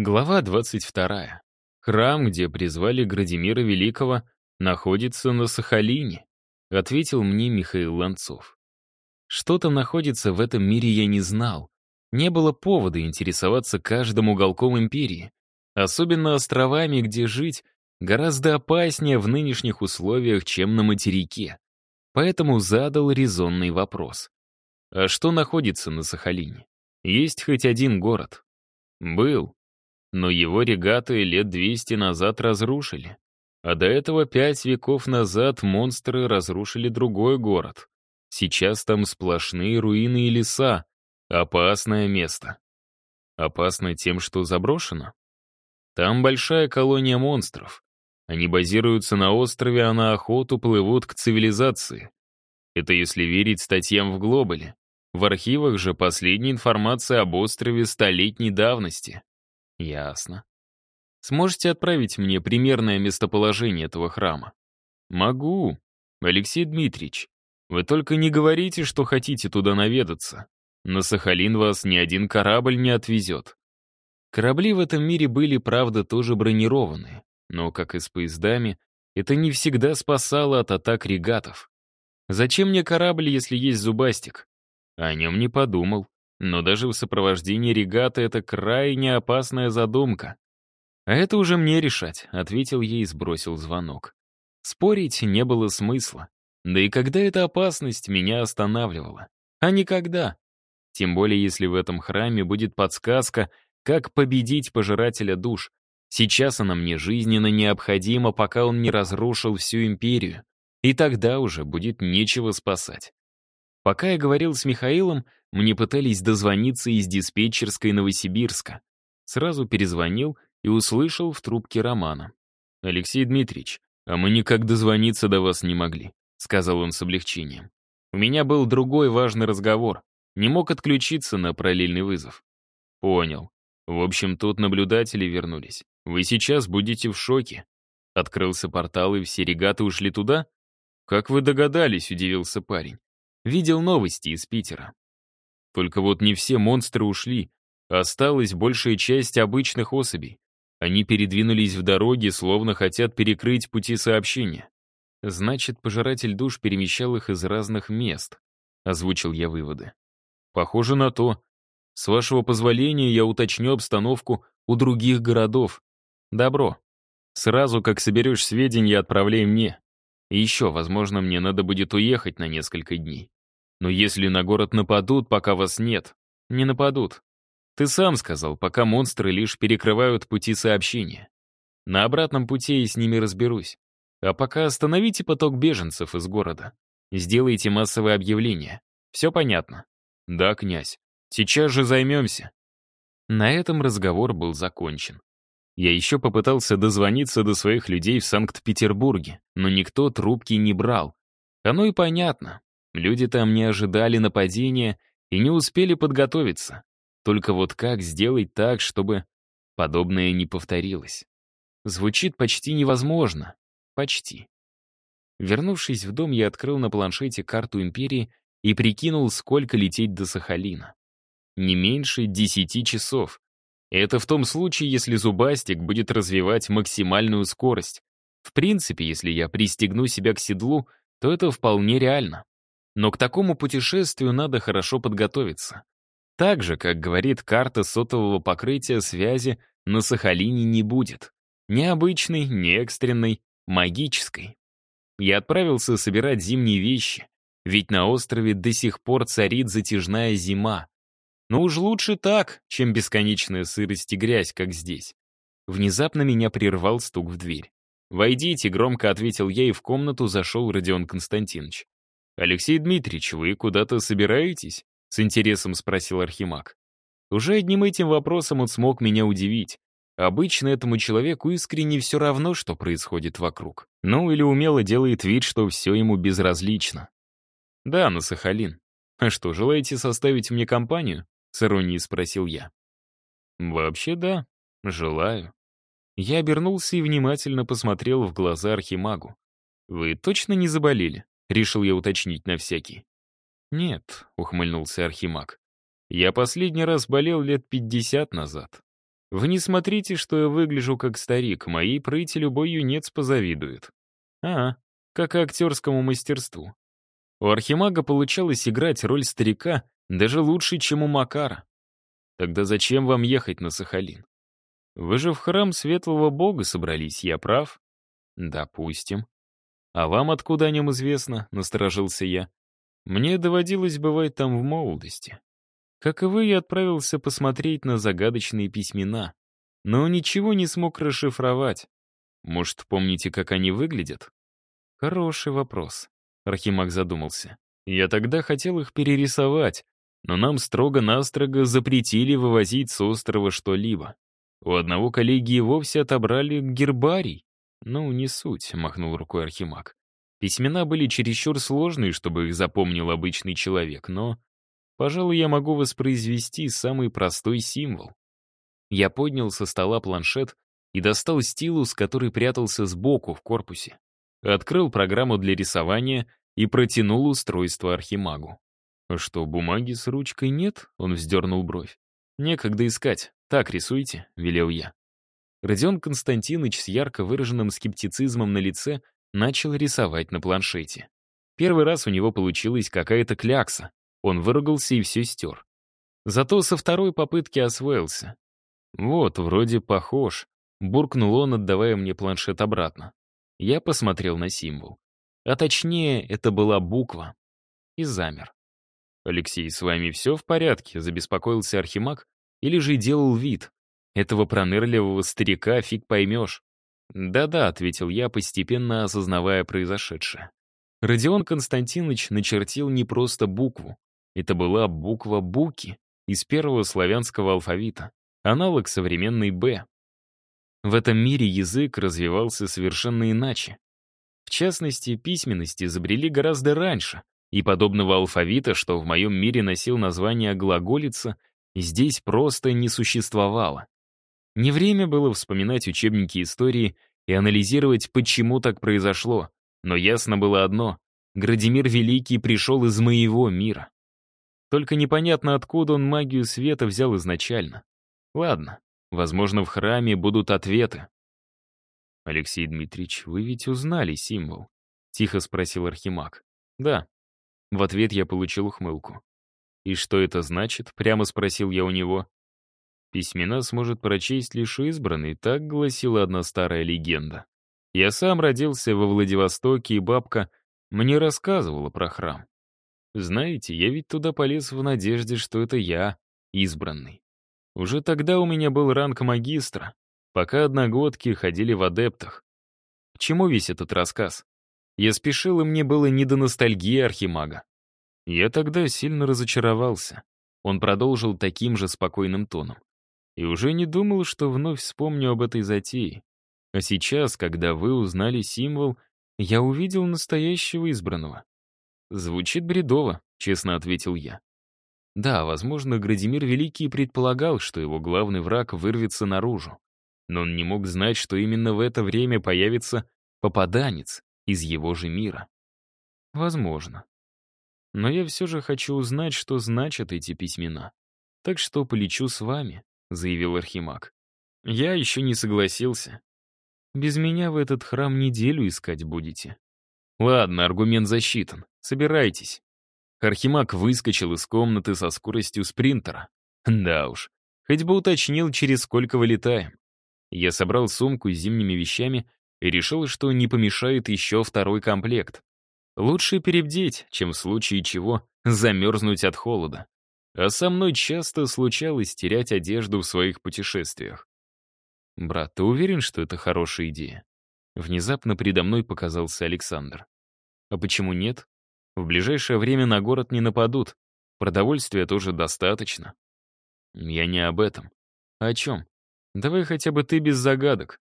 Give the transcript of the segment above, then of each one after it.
Глава 22. Храм, где призвали Градимира Великого, находится на Сахалине, ответил мне Михаил Ланцов. Что там находится в этом мире, я не знал. Не было повода интересоваться каждым уголком империи, особенно островами, где жить гораздо опаснее в нынешних условиях, чем на материке. Поэтому задал резонный вопрос. А что находится на Сахалине? Есть хоть один город? Был, но его регаты лет 200 назад разрушили. А до этого пять веков назад монстры разрушили другой город. Сейчас там сплошные руины и леса. Опасное место. Опасно тем, что заброшено? Там большая колония монстров. Они базируются на острове, а на охоту плывут к цивилизации. Это если верить статьям в Глобале. В архивах же последняя информация об острове столетней давности. Ясно. Сможете отправить мне примерное местоположение этого храма? Могу. Алексей Дмитриевич, вы только не говорите, что хотите туда наведаться. На Сахалин вас ни один корабль не отвезет. Корабли в этом мире были, правда, тоже бронированные, но, как и с поездами, это не всегда спасало от атак регатов. Зачем мне корабль, если есть зубастик? О нем не подумал. Но даже в сопровождении регаты это крайне опасная задумка. «А это уже мне решать», — ответил ей и сбросил звонок. Спорить не было смысла. Да и когда эта опасность меня останавливала? А никогда. Тем более, если в этом храме будет подсказка, как победить пожирателя душ. Сейчас она мне жизненно необходима, пока он не разрушил всю империю. И тогда уже будет нечего спасать. Пока я говорил с Михаилом, мне пытались дозвониться из диспетчерской Новосибирска. Сразу перезвонил и услышал в трубке Романа. «Алексей Дмитриевич, а мы никак дозвониться до вас не могли», сказал он с облегчением. «У меня был другой важный разговор. Не мог отключиться на параллельный вызов». «Понял. В общем, тут наблюдатели вернулись. Вы сейчас будете в шоке». Открылся портал, и все регаты ушли туда? «Как вы догадались?» — удивился парень. Видел новости из Питера. Только вот не все монстры ушли. Осталась большая часть обычных особей. Они передвинулись в дороге, словно хотят перекрыть пути сообщения. Значит, пожиратель душ перемещал их из разных мест. Озвучил я выводы. Похоже на то. С вашего позволения я уточню обстановку у других городов. Добро. Сразу, как соберешь сведения, отправляй мне. И еще, возможно, мне надо будет уехать на несколько дней. Но если на город нападут, пока вас нет, не нападут. Ты сам сказал, пока монстры лишь перекрывают пути сообщения. На обратном пути я с ними разберусь. А пока остановите поток беженцев из города. Сделайте массовое объявление. Все понятно? Да, князь. Сейчас же займемся. На этом разговор был закончен. Я еще попытался дозвониться до своих людей в Санкт-Петербурге, но никто трубки не брал. Оно и понятно. Люди там не ожидали нападения и не успели подготовиться. Только вот как сделать так, чтобы подобное не повторилось? Звучит почти невозможно. Почти. Вернувшись в дом, я открыл на планшете карту империи и прикинул, сколько лететь до Сахалина. Не меньше десяти часов. Это в том случае, если зубастик будет развивать максимальную скорость. В принципе, если я пристегну себя к седлу, то это вполне реально. Но к такому путешествию надо хорошо подготовиться. Так же, как говорит карта сотового покрытия связи, на Сахалине не будет. Ни обычной, ни экстренной, магической. Я отправился собирать зимние вещи, ведь на острове до сих пор царит затяжная зима. Но уж лучше так, чем бесконечная сырость и грязь, как здесь. Внезапно меня прервал стук в дверь. «Войдите», — громко ответил я, и в комнату зашел Родион Константинович. «Алексей Дмитриевич, вы куда-то собираетесь?» — с интересом спросил Архимаг. Уже одним этим вопросом он смог меня удивить. Обычно этому человеку искренне все равно, что происходит вокруг. Ну, или умело делает вид, что все ему безразлично. «Да, на Сахалин. А что, желаете составить мне компанию?» — с иронией спросил я. «Вообще да, желаю». Я обернулся и внимательно посмотрел в глаза Архимагу. «Вы точно не заболели?» — решил я уточнить на всякий. «Нет», — ухмыльнулся Архимаг. «Я последний раз болел лет пятьдесят назад. Вы не смотрите, что я выгляжу как старик, моей прыти любой юнец позавидует. А, как и актерскому мастерству. У Архимага получалось играть роль старика даже лучше, чем у Макара. Тогда зачем вам ехать на Сахалин? Вы же в храм светлого бога собрались, я прав? Допустим. А вам откуда о нем известно? Насторожился я. Мне доводилось бывать там в молодости. Как и вы, я отправился посмотреть на загадочные письмена, но ничего не смог расшифровать. Может, помните, как они выглядят? Хороший вопрос. Архимаг задумался. Я тогда хотел их перерисовать, но нам строго-настрого запретили вывозить с острова что-либо. У одного коллеги и вовсе отобрали гербарий. Ну, не суть, махнул рукой Архимаг. Письмена были чересчур сложные, чтобы их запомнил обычный человек, но Пожалуй, я могу воспроизвести самый простой символ. Я поднял со стола планшет и достал стилус, который прятался сбоку в корпусе. Открыл программу для рисования и протянул устройство архимагу. «А что, бумаги с ручкой нет?» — он вздернул бровь. «Некогда искать. Так рисуйте», — велел я. Родион Константинович с ярко выраженным скептицизмом на лице начал рисовать на планшете. Первый раз у него получилась какая-то клякса, он выругался и все стер. Зато со второй попытки освоился. «Вот, вроде похож», — буркнул он, отдавая мне планшет обратно. Я посмотрел на символ. А точнее, это была буква. И замер. «Алексей, с вами все в порядке?» — забеспокоился Архимаг. Или же делал вид. Этого пронырливого старика фиг поймешь. «Да-да», — ответил я, постепенно осознавая произошедшее. Родион Константинович начертил не просто букву. Это была буква «буки» из первого славянского алфавита, аналог современной «Б». В этом мире язык развивался совершенно иначе. В частности, письменность изобрели гораздо раньше, и подобного алфавита, что в моем мире носил название глаголица, здесь просто не существовало. Не время было вспоминать учебники истории и анализировать, почему так произошло, но ясно было одно — Градимир Великий пришел из моего мира. Только непонятно, откуда он магию света взял изначально. Ладно, возможно, в храме будут ответы. «Алексей Дмитриевич, вы ведь узнали символ?» — тихо спросил Архимаг. «Да». В ответ я получил ухмылку. «И что это значит?» — прямо спросил я у него. «Письмена сможет прочесть лишь избранный», — так гласила одна старая легенда. Я сам родился во Владивостоке, и бабка мне рассказывала про храм. Знаете, я ведь туда полез в надежде, что это я, избранный. Уже тогда у меня был ранг магистра, пока одногодки ходили в адептах. К чему весь этот рассказ? Я спешил, и мне было не до ностальгии архимага. Я тогда сильно разочаровался. Он продолжил таким же спокойным тоном. И уже не думал, что вновь вспомню об этой затее. А сейчас, когда вы узнали символ, я увидел настоящего избранного. «Звучит бредово», — честно ответил я. Да, возможно, Градимир Великий предполагал, что его главный враг вырвется наружу. Но он не мог знать, что именно в это время появится попаданец из его же мира. Возможно. Но я все же хочу узнать, что значат эти письмена. Так что полечу с вами, — заявил Архимаг. Я еще не согласился. Без меня в этот храм неделю искать будете. Ладно, аргумент засчитан. Собирайтесь. Архимаг выскочил из комнаты со скоростью спринтера. Да уж, хоть бы уточнил, через сколько вылетаем. Я собрал сумку с зимними вещами и решил, что не помешает еще второй комплект. Лучше перебдеть, чем в случае чего замерзнуть от холода. А со мной часто случалось терять одежду в своих путешествиях. «Брат, ты уверен, что это хорошая идея?» Внезапно передо мной показался Александр. А почему нет? В ближайшее время на город не нападут. Продовольствия тоже достаточно. Я не об этом. О чем? Давай хотя бы ты без загадок.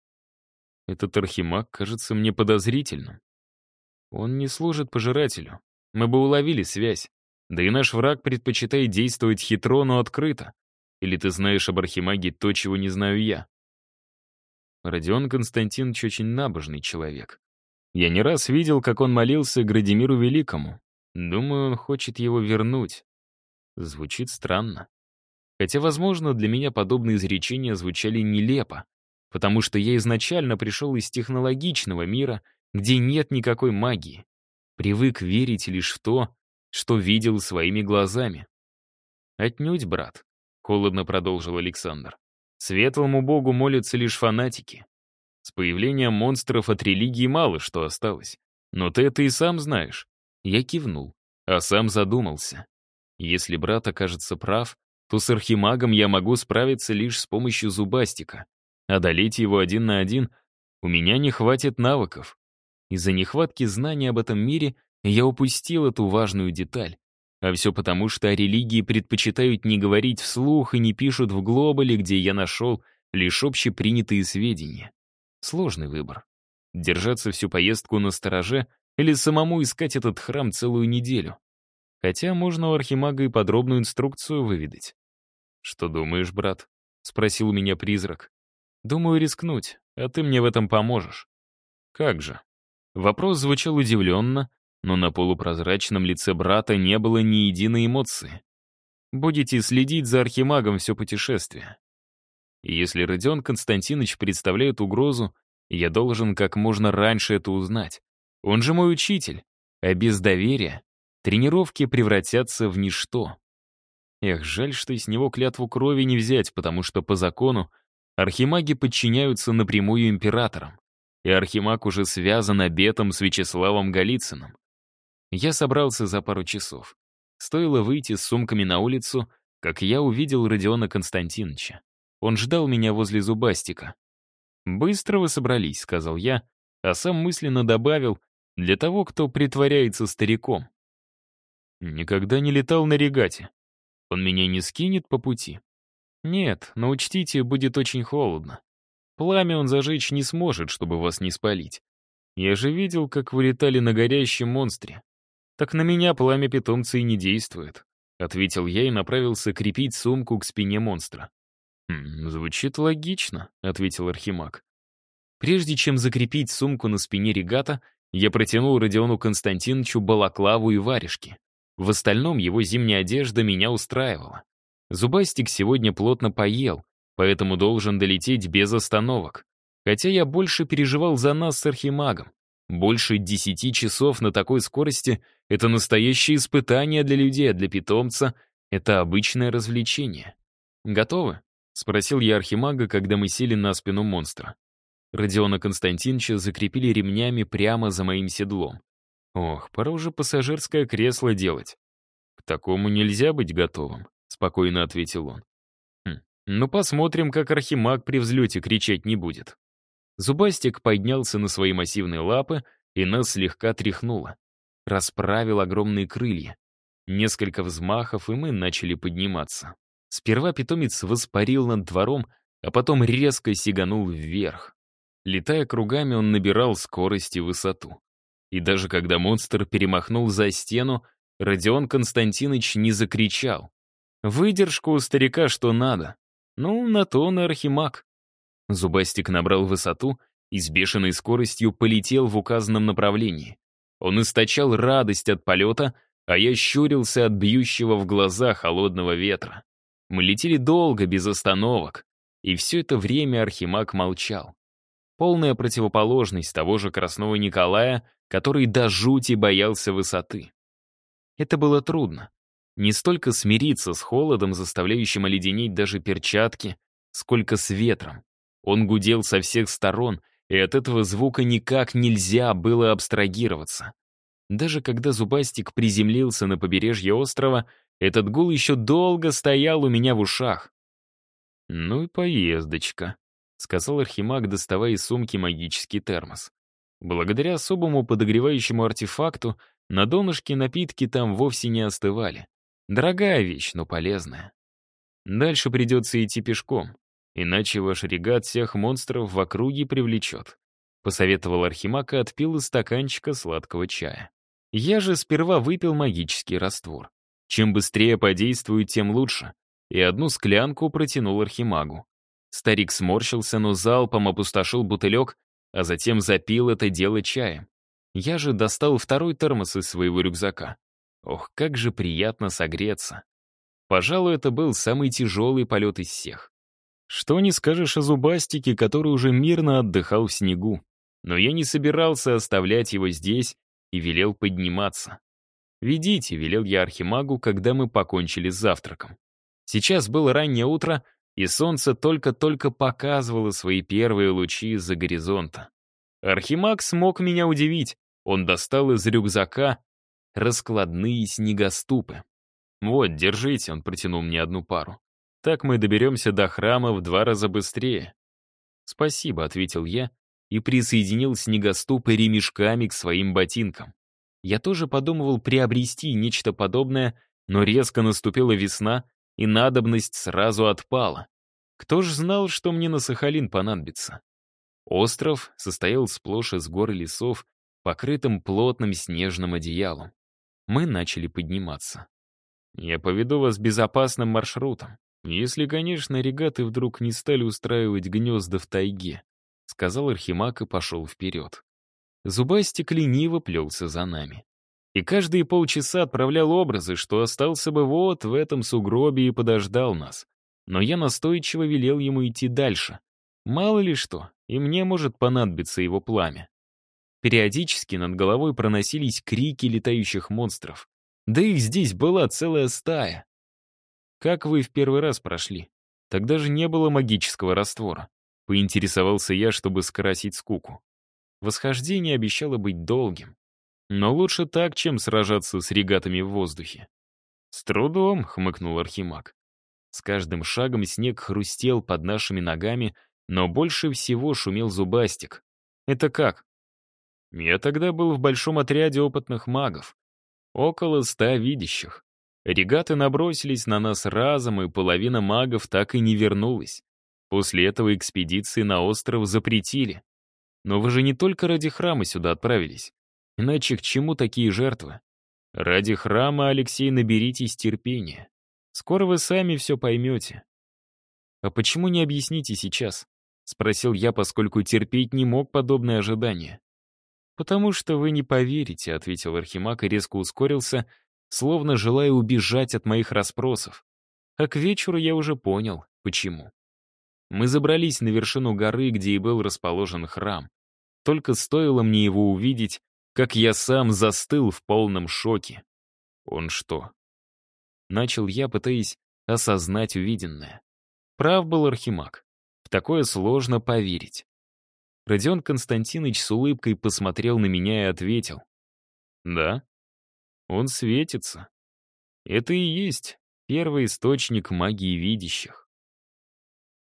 Этот архимаг кажется мне подозрительным. Он не служит пожирателю. Мы бы уловили связь. Да и наш враг предпочитает действовать хитро, но открыто. Или ты знаешь об архимаге то, чего не знаю я? Родион Константинович очень набожный человек. Я не раз видел, как он молился Градимиру Великому. Думаю, он хочет его вернуть. Звучит странно. Хотя, возможно, для меня подобные изречения звучали нелепо, потому что я изначально пришел из технологичного мира, где нет никакой магии. Привык верить лишь в то, что видел своими глазами. «Отнюдь, брат», — холодно продолжил Александр. «Светлому богу молятся лишь фанатики. С появлением монстров от религии мало что осталось. Но ты это и сам знаешь». Я кивнул, а сам задумался. Если брат окажется прав, то с архимагом я могу справиться лишь с помощью зубастика. Одолеть его один на один у меня не хватит навыков. Из-за нехватки знаний об этом мире я упустил эту важную деталь. А все потому, что о религии предпочитают не говорить вслух и не пишут в глобале, где я нашел лишь общепринятые сведения. Сложный выбор. Держаться всю поездку на стороже или самому искать этот храм целую неделю. Хотя можно у архимага и подробную инструкцию выведать. «Что думаешь, брат?» — спросил меня призрак. «Думаю рискнуть, а ты мне в этом поможешь». «Как же?» Вопрос звучал удивленно, но на полупрозрачном лице брата не было ни единой эмоции. «Будете следить за архимагом все путешествие. Если Родион Константинович представляет угрозу, я должен как можно раньше это узнать. Он же мой учитель, а без доверия тренировки превратятся в ничто. Эх, жаль, что из него клятву крови не взять, потому что по закону архимаги подчиняются напрямую императорам, и архимаг уже связан обетом с Вячеславом Голицыным. Я собрался за пару часов. Стоило выйти с сумками на улицу, как я увидел Родиона Константиновича. Он ждал меня возле зубастика. «Быстро вы собрались», — сказал я, а сам мысленно добавил, для того, кто притворяется стариком. Никогда не летал на регате. Он меня не скинет по пути? Нет, но учтите, будет очень холодно. Пламя он зажечь не сможет, чтобы вас не спалить. Я же видел, как вы летали на горящем монстре. Так на меня пламя питомца и не действует, ответил я и направился крепить сумку к спине монстра. «Хм, «Звучит логично», — ответил Архимаг. Прежде чем закрепить сумку на спине регата, я протянул Родиону Константиновичу балаклаву и варежки. В остальном его зимняя одежда меня устраивала. Зубастик сегодня плотно поел, поэтому должен долететь без остановок. Хотя я больше переживал за нас с Архимагом. Больше десяти часов на такой скорости — это настоящее испытание для людей, а для питомца — это обычное развлечение. «Готовы?» — спросил я Архимага, когда мы сели на спину монстра. Родиона Константиновича закрепили ремнями прямо за моим седлом. Ох, пора уже пассажирское кресло делать. К такому нельзя быть готовым, спокойно ответил он. Хм, ну посмотрим, как Архимаг при взлете кричать не будет. Зубастик поднялся на свои массивные лапы и нас слегка тряхнуло. Расправил огромные крылья. Несколько взмахов, и мы начали подниматься. Сперва питомец воспарил над двором, а потом резко сиганул вверх. Летая кругами, он набирал скорость и высоту. И даже когда монстр перемахнул за стену, Родион Константинович не закричал. Выдержку у старика что надо. Ну, на то он архимаг. Зубастик набрал высоту и с бешеной скоростью полетел в указанном направлении. Он источал радость от полета, а я щурился от бьющего в глаза холодного ветра. Мы летели долго, без остановок, и все это время Архимаг молчал. Полная противоположность того же Красного Николая, который до жути боялся высоты. Это было трудно. Не столько смириться с холодом, заставляющим оледенеть даже перчатки, сколько с ветром. Он гудел со всех сторон, и от этого звука никак нельзя было абстрагироваться. Даже когда Зубастик приземлился на побережье острова, этот гул еще долго стоял у меня в ушах. Ну и поездочка сказал Архимаг, доставая из сумки магический термос. Благодаря особому подогревающему артефакту на донышке напитки там вовсе не остывали. Дорогая вещь, но полезная. Дальше придется идти пешком, иначе ваш регат всех монстров в округе привлечет. Посоветовал Архимаг и отпил из стаканчика сладкого чая. Я же сперва выпил магический раствор. Чем быстрее подействует, тем лучше. И одну склянку протянул Архимагу. Старик сморщился, но залпом опустошил бутылек, а затем запил это дело чаем. Я же достал второй термос из своего рюкзака. Ох, как же приятно согреться. Пожалуй, это был самый тяжелый полет из всех. Что не скажешь о зубастике, который уже мирно отдыхал в снегу. Но я не собирался оставлять его здесь и велел подниматься. «Ведите», — велел я архимагу, когда мы покончили с завтраком. Сейчас было раннее утро, и солнце только-только показывало свои первые лучи из-за горизонта. Архимаг смог меня удивить. Он достал из рюкзака раскладные снегоступы. «Вот, держите», — он протянул мне одну пару. «Так мы доберемся до храма в два раза быстрее». «Спасибо», — ответил я и присоединил снегоступы ремешками к своим ботинкам. Я тоже подумывал приобрести нечто подобное, но резко наступила весна, и надобность сразу отпала. Кто ж знал, что мне на Сахалин понадобится? Остров состоял сплошь из гор и лесов, покрытым плотным снежным одеялом. Мы начали подниматься. Я поведу вас безопасным маршрутом, если, конечно, регаты вдруг не стали устраивать гнезда в тайге, сказал Архимаг и пошел вперед. Зубастик лениво плелся за нами. И каждые полчаса отправлял образы, что остался бы вот в этом сугробе и подождал нас. Но я настойчиво велел ему идти дальше. Мало ли что, и мне может понадобиться его пламя. Периодически над головой проносились крики летающих монстров. Да их здесь была целая стая. Как вы в первый раз прошли? Тогда же не было магического раствора. Поинтересовался я, чтобы скрасить скуку. Восхождение обещало быть долгим. Но лучше так, чем сражаться с регатами в воздухе. «С трудом», — хмыкнул Архимаг. С каждым шагом снег хрустел под нашими ногами, но больше всего шумел зубастик. «Это как?» «Я тогда был в большом отряде опытных магов. Около ста видящих. Регаты набросились на нас разом, и половина магов так и не вернулась. После этого экспедиции на остров запретили. Но вы же не только ради храма сюда отправились. Иначе к чему такие жертвы? Ради храма, Алексей, наберитесь терпения. Скоро вы сами все поймете. А почему не объясните сейчас? Спросил я, поскольку терпеть не мог подобное ожидание. «Потому что вы не поверите», — ответил Архимаг и резко ускорился, словно желая убежать от моих расспросов. А к вечеру я уже понял, почему. Мы забрались на вершину горы, где и был расположен храм. Только стоило мне его увидеть, как я сам застыл в полном шоке. Он что? Начал я, пытаясь осознать увиденное. Прав был Архимаг. В такое сложно поверить. Родион Константинович с улыбкой посмотрел на меня и ответил. «Да, он светится. Это и есть первый источник магии видящих.